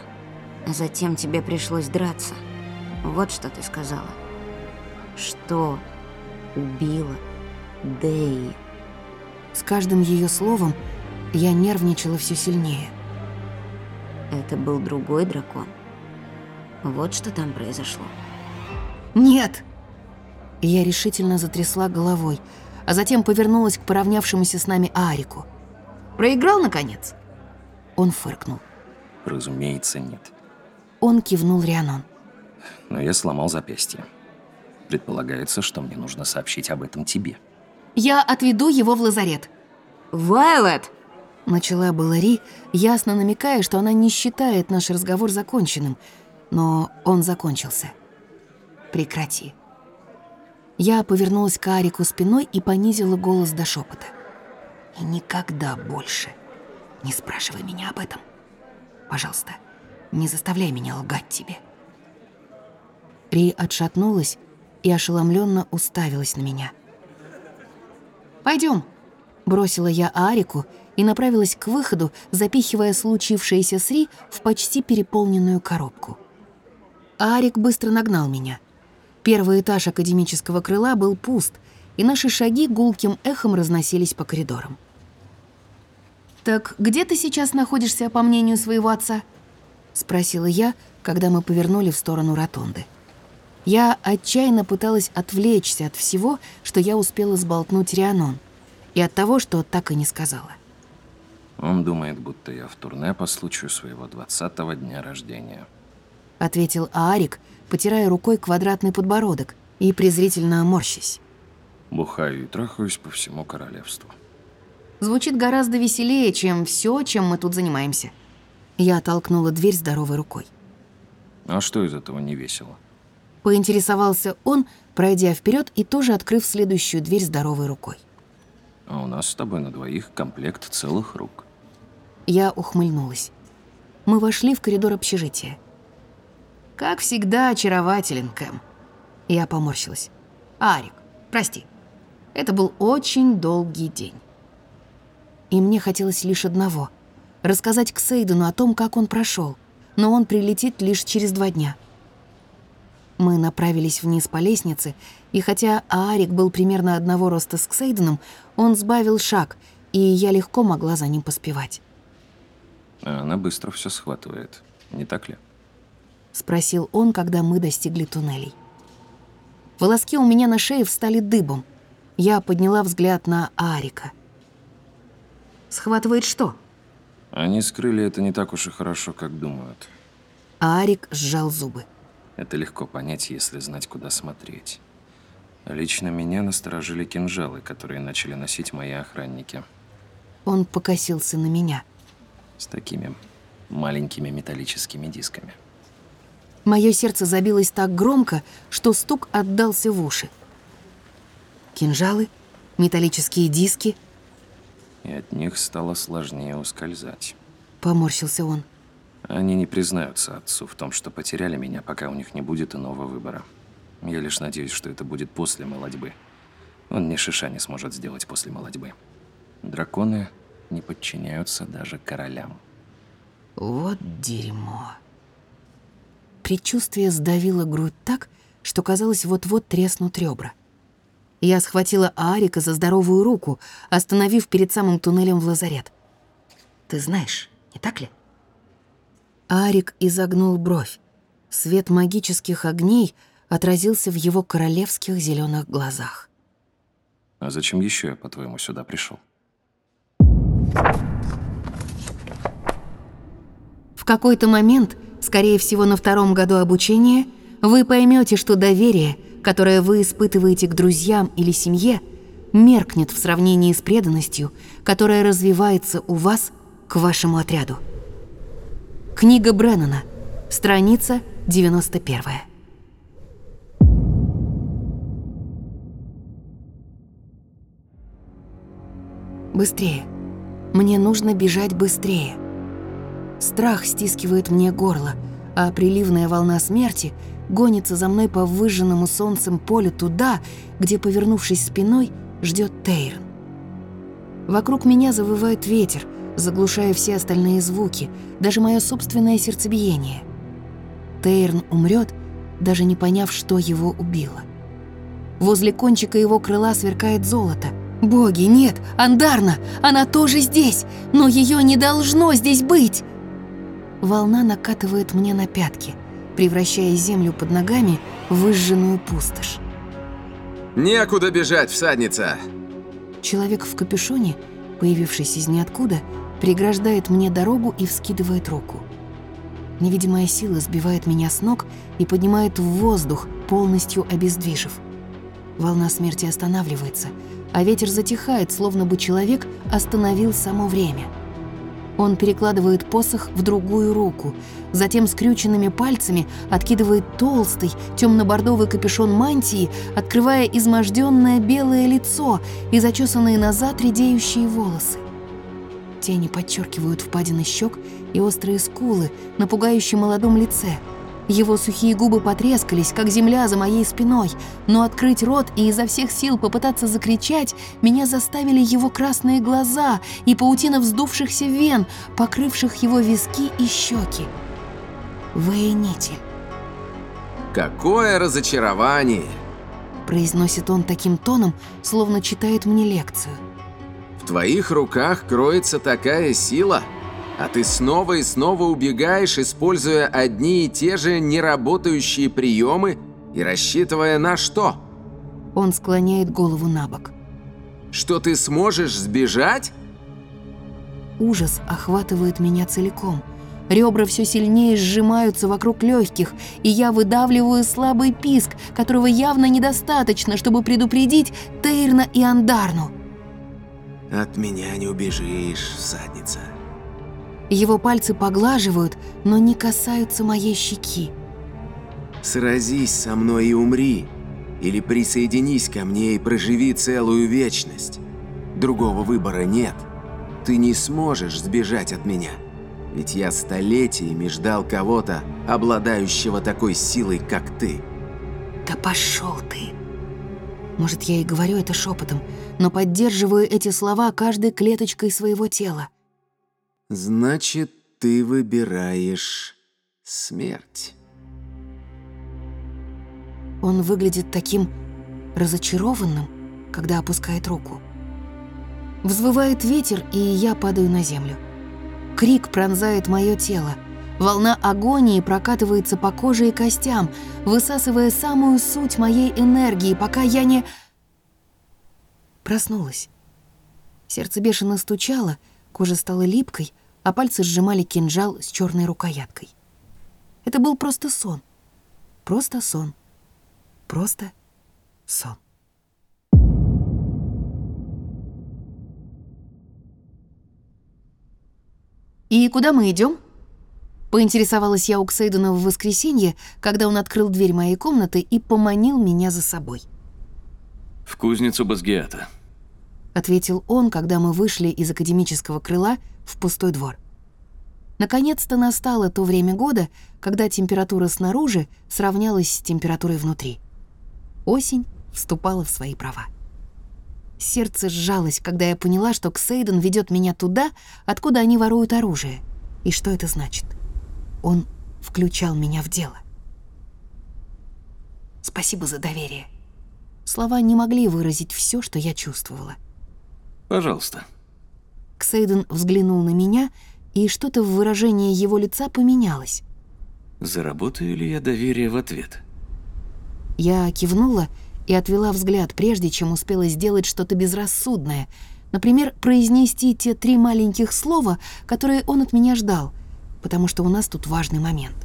а затем тебе пришлось драться. Вот что ты сказала. Что убило Дэи? С каждым ее словом я нервничала все сильнее. Это был другой дракон. Вот что там произошло. Нет! Я решительно затрясла головой, а затем повернулась к поравнявшемуся с нами Арику. Проиграл, наконец? Он фыркнул. Разумеется, нет. Он кивнул Рианон. Но я сломал запястье. Предполагается, что мне нужно сообщить об этом тебе. Я отведу его в лазарет. Вайлет! Начала была Ри, ясно намекая, что она не считает наш разговор законченным, но он закончился. Прекрати. Я повернулась к Арику спиной и понизила голос до шепота. И никогда больше не спрашивай меня об этом. Пожалуйста, не заставляй меня лгать тебе. Ри отшатнулась и ошеломленно уставилась на меня. Пойдем, бросила я Арику и направилась к выходу, запихивая случившееся с Ри в почти переполненную коробку. Арик быстро нагнал меня. Первый этаж академического крыла был пуст, и наши шаги гулким эхом разносились по коридорам. «Так где ты сейчас находишься, по мнению своего отца?» — спросила я, когда мы повернули в сторону ротонды. Я отчаянно пыталась отвлечься от всего, что я успела сболтнуть Рианон, и от того, что так и не сказала. Он думает, будто я в турне по случаю своего 20-го дня рождения. Ответил Аарик, потирая рукой квадратный подбородок и презрительно морщись. Бухаю и трахаюсь по всему королевству. Звучит гораздо веселее, чем все, чем мы тут занимаемся. Я толкнула дверь здоровой рукой. А что из этого не весело? Поинтересовался он, пройдя вперед и тоже открыв следующую дверь здоровой рукой. А у нас с тобой на двоих комплект целых рук. Я ухмыльнулась. Мы вошли в коридор общежития. Как всегда, очарователен, Кэм. Я поморщилась. Арик, прости. Это был очень долгий день. И мне хотелось лишь одного — рассказать к Сейдену о том, как он прошел, но он прилетит лишь через два дня. Мы направились вниз по лестнице, и хотя Аарик был примерно одного роста с Ксейденом, он сбавил шаг, и я легко могла за ним поспевать. Она быстро все схватывает, не так ли? Спросил он, когда мы достигли туннелей. Волоски у меня на шее встали дыбом. Я подняла взгляд на Аарика. Схватывает что? Они скрыли это не так уж и хорошо, как думают. Аарик сжал зубы. Это легко понять, если знать, куда смотреть. Лично меня насторожили кинжалы, которые начали носить мои охранники. Он покосился на меня. С такими маленькими металлическими дисками. Мое сердце забилось так громко, что стук отдался в уши. Кинжалы, металлические диски. И от них стало сложнее ускользать. Поморщился он. Они не признаются отцу в том, что потеряли меня, пока у них не будет иного выбора. Я лишь надеюсь, что это будет после молодьбы. Он ни шиша не сможет сделать после молодьбы. Драконы не подчиняются даже королям. Вот дерьмо. Предчувствие сдавило грудь так, что казалось вот-вот треснут ребра. Я схватила Аарика за здоровую руку, остановив перед самым туннелем в лазарет. «Ты знаешь, не так ли?» Арик изогнул бровь. Свет магических огней отразился в его королевских зеленых глазах. А зачем еще я, по-твоему, сюда пришел? В какой-то момент, скорее всего, на втором году обучения, вы поймете, что доверие, которое вы испытываете к друзьям или семье, меркнет в сравнении с преданностью, которая развивается у вас к вашему отряду. Книга Бреннана, страница 91. Быстрее. Мне нужно бежать быстрее. Страх стискивает мне горло, а приливная волна смерти гонится за мной по выжженному солнцем полю туда, где, повернувшись спиной, ждет Тейрон. Вокруг меня завывает ветер, заглушая все остальные звуки, даже мое собственное сердцебиение. Тейрн умрет, даже не поняв, что его убило. Возле кончика его крыла сверкает золото. Боги, нет, Андарна, она тоже здесь, но ее не должно здесь быть. Волна накатывает мне на пятки, превращая землю под ногами в выжженную пустошь. Некуда бежать, всадница! Человек в капюшоне, появившийся из ниоткуда, преграждает мне дорогу и вскидывает руку. Невидимая сила сбивает меня с ног и поднимает в воздух, полностью обездвижив. Волна смерти останавливается, а ветер затихает, словно бы человек остановил само время. Он перекладывает посох в другую руку, затем скрюченными пальцами откидывает толстый темно-бордовый капюшон мантии, открывая изможденное белое лицо и зачесанные назад редеющие волосы. Тени подчеркивают впадины щек и острые скулы на пугающем молодом лице. Его сухие губы потрескались, как земля за моей спиной, но открыть рот и изо всех сил попытаться закричать меня заставили его красные глаза и паутина вздувшихся вен, покрывших его виски и щеки. Военитель. Какое разочарование! Произносит он таким тоном, словно читает мне лекцию. В твоих руках кроется такая сила, а ты снова и снова убегаешь, используя одни и те же неработающие приемы и рассчитывая на что? Он склоняет голову на бок. Что ты сможешь сбежать? ужас охватывает меня целиком. Ребра все сильнее сжимаются вокруг легких, и я выдавливаю слабый писк, которого явно недостаточно, чтобы предупредить Тейрна и Андарну. От меня не убежишь, всадница. Его пальцы поглаживают, но не касаются моей щеки. Сразись со мной и умри, или присоединись ко мне и проживи целую вечность. Другого выбора нет. Ты не сможешь сбежать от меня. Ведь я столетиями ждал кого-то, обладающего такой силой, как ты. Да пошел ты. Может, я и говорю это шепотом, но поддерживаю эти слова каждой клеточкой своего тела. Значит, ты выбираешь смерть. Он выглядит таким разочарованным, когда опускает руку. Взвывает ветер, и я падаю на землю. Крик пронзает мое тело. Волна агонии прокатывается по коже и костям, высасывая самую суть моей энергии, пока я не... Проснулась. Сердце бешено стучало, кожа стала липкой, а пальцы сжимали кинжал с черной рукояткой. Это был просто сон. Просто сон. Просто сон. «И куда мы идем? Поинтересовалась я у Ксейдена в воскресенье, когда он открыл дверь моей комнаты и поманил меня за собой. «В кузницу Базгиата», — ответил он, когда мы вышли из академического крыла в пустой двор. Наконец-то настало то время года, когда температура снаружи сравнялась с температурой внутри. Осень вступала в свои права. Сердце сжалось, когда я поняла, что Ксейден ведет меня туда, откуда они воруют оружие. И что это значит? Он включал меня в дело. Спасибо за доверие. Слова не могли выразить все, что я чувствовала. «Пожалуйста». Ксейден взглянул на меня, и что-то в выражении его лица поменялось. «Заработаю ли я доверие в ответ?» Я кивнула и отвела взгляд, прежде чем успела сделать что-то безрассудное. Например, произнести те три маленьких слова, которые он от меня ждал, потому что у нас тут важный момент.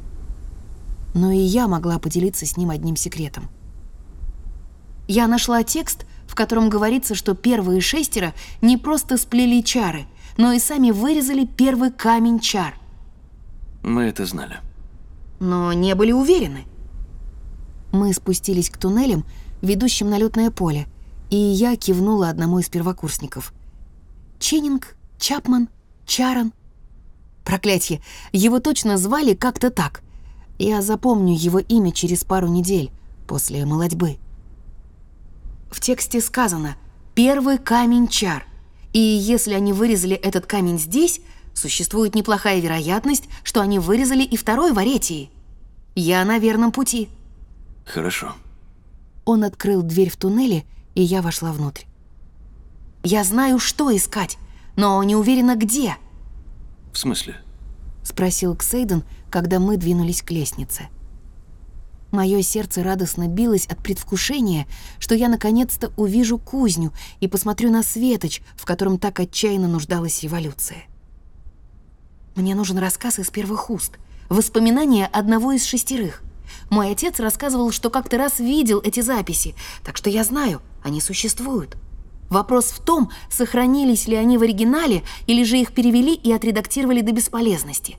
Но и я могла поделиться с ним одним секретом. Я нашла текст, в котором говорится, что первые шестеро не просто сплели чары, но и сами вырезали первый камень чар. Мы это знали. Но не были уверены. Мы спустились к туннелям, ведущим на лётное поле, и я кивнула одному из первокурсников. Ченнинг, Чапман, Чаран. Проклятье, его точно звали как-то так. Я запомню его имя через пару недель после молодьбы. В тексте сказано «первый камень чар», и если они вырезали этот камень здесь, существует неплохая вероятность, что они вырезали и второй в Аретии. Я на верном пути. Хорошо. Он открыл дверь в туннеле, и я вошла внутрь. Я знаю, что искать, но не уверена, где. В смысле? Спросил Ксейден, когда мы двинулись к лестнице. Мое сердце радостно билось от предвкушения, что я наконец-то увижу кузню и посмотрю на светоч, в котором так отчаянно нуждалась революция. Мне нужен рассказ из первых уст, воспоминания одного из шестерых. Мой отец рассказывал, что как-то раз видел эти записи, так что я знаю, они существуют. Вопрос в том, сохранились ли они в оригинале, или же их перевели и отредактировали до бесполезности.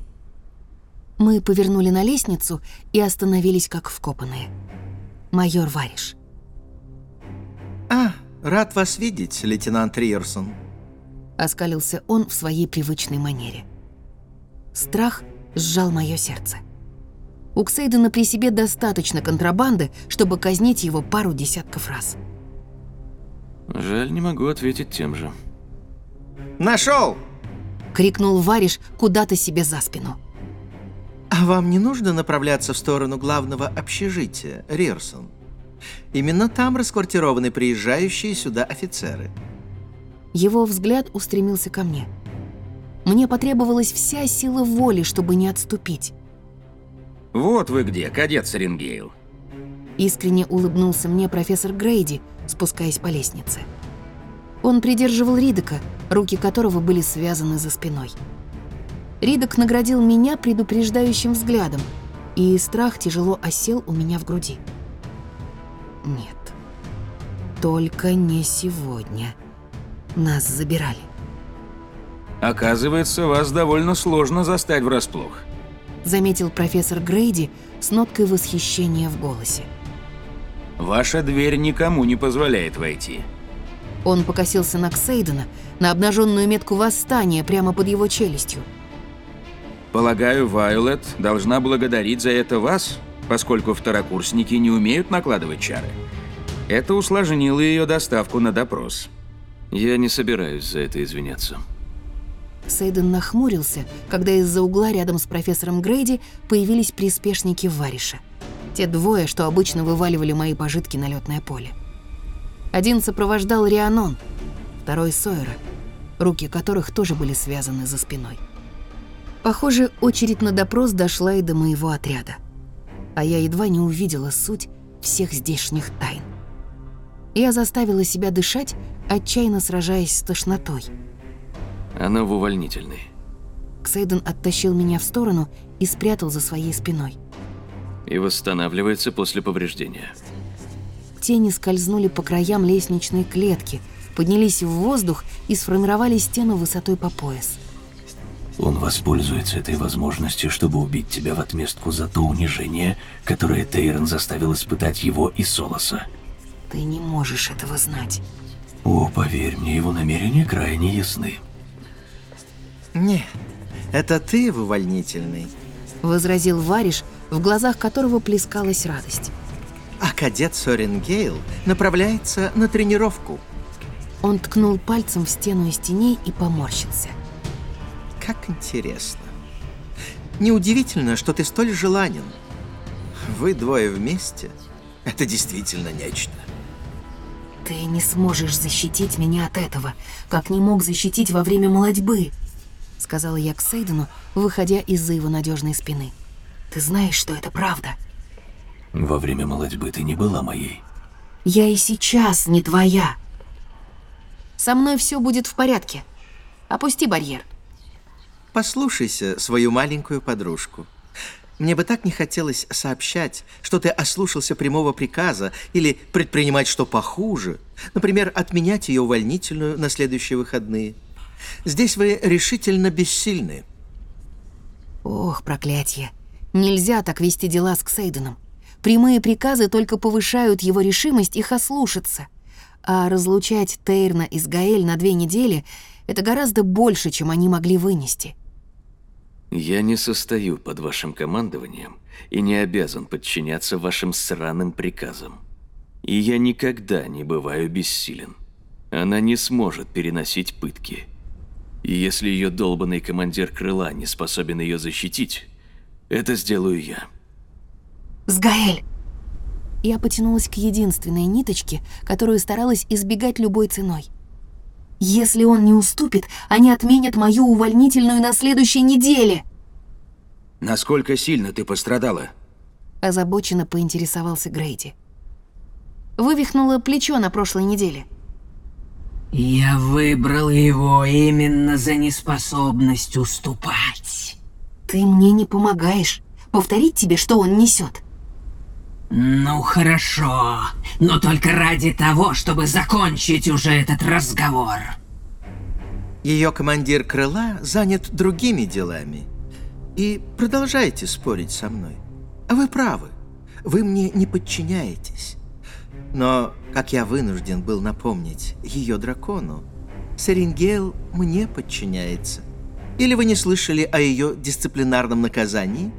Мы повернули на лестницу и остановились как вкопанные. Майор Вариш. «А, рад вас видеть, лейтенант Риерсон», — оскалился он в своей привычной манере. Страх сжал мое сердце. У Ксейдена при себе достаточно контрабанды, чтобы казнить его пару десятков раз. Жаль, не могу ответить тем же. «Нашел!» — крикнул Вариш куда-то себе за спину. «А вам не нужно направляться в сторону главного общежития, Рирсон? Именно там расквартированы приезжающие сюда офицеры». Его взгляд устремился ко мне. Мне потребовалась вся сила воли, чтобы не отступить. «Вот вы где, кадет Саренгейл!» Искренне улыбнулся мне профессор Грейди, спускаясь по лестнице. Он придерживал Ридека, руки которого были связаны за спиной. Ридок наградил меня предупреждающим взглядом, и страх тяжело осел у меня в груди. Нет, только не сегодня. Нас забирали. Оказывается, вас довольно сложно застать врасплох. Заметил профессор Грейди с ноткой восхищения в голосе. Ваша дверь никому не позволяет войти. Он покосился на Ксейдена, на обнаженную метку восстания прямо под его челюстью. Полагаю, Вайолет должна благодарить за это вас, поскольку второкурсники не умеют накладывать чары. Это усложнило ее доставку на допрос. Я не собираюсь за это извиняться. Сейден нахмурился, когда из-за угла рядом с профессором Грейди появились приспешники Вариша. Те двое, что обычно вываливали мои пожитки на летное поле. Один сопровождал Рианон, второй Сойера, руки которых тоже были связаны за спиной. Похоже, очередь на допрос дошла и до моего отряда. А я едва не увидела суть всех здешних тайн. Я заставила себя дышать, отчаянно сражаясь с тошнотой. Она в увольнительной. Ксейден оттащил меня в сторону и спрятал за своей спиной. И восстанавливается после повреждения. Тени скользнули по краям лестничной клетки, поднялись в воздух и сформировали стену высотой по пояс. Он воспользуется этой возможностью, чтобы убить тебя в отместку за то унижение, которое Тейрон заставил испытать его и Солоса. Ты не можешь этого знать. О, поверь мне, его намерения крайне ясны. Не, это ты в увольнительной. Возразил Вариш, в глазах которого плескалась радость. А кадет Сорен Гейл направляется на тренировку. Он ткнул пальцем в стену из теней и поморщился. Как интересно. Неудивительно, что ты столь желанен. Вы двое вместе — это действительно нечто. Ты не сможешь защитить меня от этого, как не мог защитить во время молодьбы, сказала я к Сейдену, выходя из-за его надежной спины. Ты знаешь, что это правда. Во время молодьбы ты не была моей. Я и сейчас не твоя. Со мной все будет в порядке. Опусти барьер. Послушайся свою маленькую подружку. Мне бы так не хотелось сообщать, что ты ослушался прямого приказа или предпринимать что похуже. Например, отменять ее увольнительную на следующие выходные. Здесь вы решительно бессильны. Ох, проклятие. Нельзя так вести дела с Ксейденом. Прямые приказы только повышают его решимость их ослушаться. А разлучать Тейрна и Сгаэль на две недели — это гораздо больше, чем они могли вынести. Я не состою под вашим командованием и не обязан подчиняться вашим сраным приказам. И я никогда не бываю бессилен. Она не сможет переносить пытки. И если ее долбанный командир крыла не способен ее защитить, это сделаю я. Сгаэль! Я потянулась к единственной ниточке, которую старалась избегать любой ценой. Если он не уступит, они отменят мою увольнительную на следующей неделе. Насколько сильно ты пострадала? Озабоченно поинтересовался Грейди. Вывихнуло плечо на прошлой неделе. Я выбрал его именно за неспособность уступать. Ты мне не помогаешь. Повторить тебе, что он несет. Ну хорошо, но только ради того, чтобы закончить уже этот разговор. Ее командир крыла занят другими делами. И продолжайте спорить со мной. А вы правы. Вы мне не подчиняетесь. Но, как я вынужден был напомнить ее дракону, Серингейл мне подчиняется. Или вы не слышали о ее дисциплинарном наказании?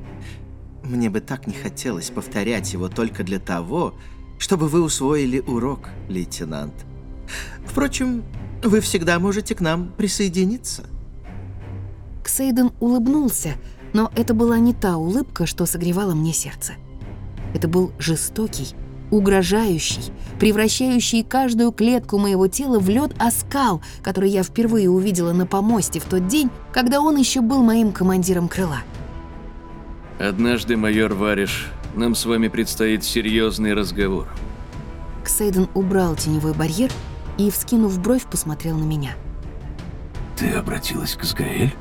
Мне бы так не хотелось повторять его только для того, чтобы вы усвоили урок, лейтенант. Впрочем, вы всегда можете к нам присоединиться. Ксейден улыбнулся, но это была не та улыбка, что согревала мне сердце. Это был жестокий, угрожающий, превращающий каждую клетку моего тела в лед оскал, который я впервые увидела на помосте в тот день, когда он еще был моим командиром крыла. Однажды, майор Вариш, нам с вами предстоит серьезный разговор. Ксейден убрал теневой барьер и, вскинув бровь, посмотрел на меня. Ты обратилась к Сгаэль?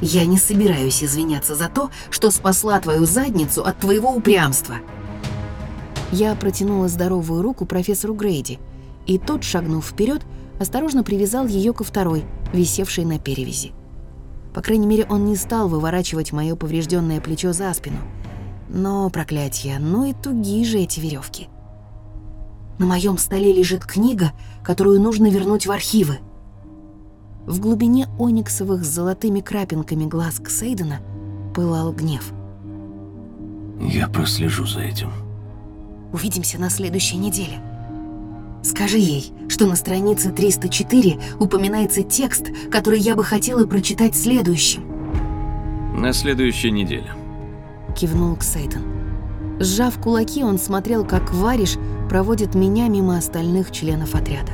Я не собираюсь извиняться за то, что спасла твою задницу от твоего упрямства. Я протянула здоровую руку профессору Грейди, и тот, шагнув вперед, осторожно привязал ее ко второй, висевшей на перевязи. По крайней мере, он не стал выворачивать мое поврежденное плечо за спину. Но, проклятие, ну и тугие же эти веревки. На моем столе лежит книга, которую нужно вернуть в архивы. В глубине ониксовых с золотыми крапинками глаз Ксейдена пылал гнев. Я прослежу за этим. Увидимся на следующей неделе. Скажи ей, что на странице 304 упоминается текст, который я бы хотела прочитать следующим. На следующей неделе. Кивнул Ксейден. Сжав кулаки, он смотрел, как Вариш проводит меня мимо остальных членов отряда.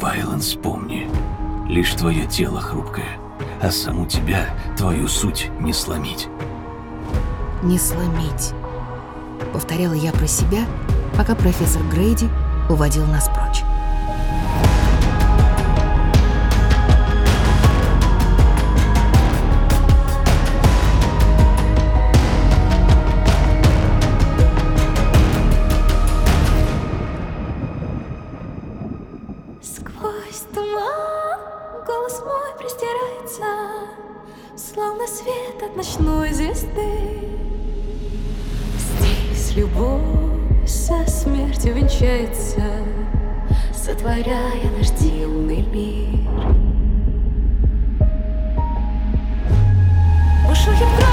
Вайланс, помни, лишь твое тело хрупкое, а саму тебя, твою суть, не сломить. «Не сломить», — повторяла я про себя, пока профессор Грейди уводил нас прочь. Сквозь туман голос мой простирается, Словно свет от ночной звезды. Здесь любовь со смертью венчается, Сотворяя наш дивный мир. Бушует